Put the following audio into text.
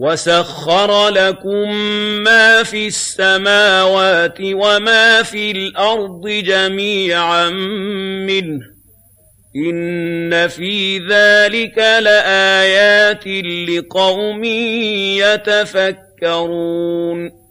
وَسَخَّرَ لَكُم مَّا فِي السَّمَاوَاتِ وَمَا فِي الْأَرْضِ جَمِيعًا مِّنْهُ ۚ إِنَّ فِي ذَٰلِكَ لَآيَاتٍ لِّقَوْمٍ يَتَفَكَّرُونَ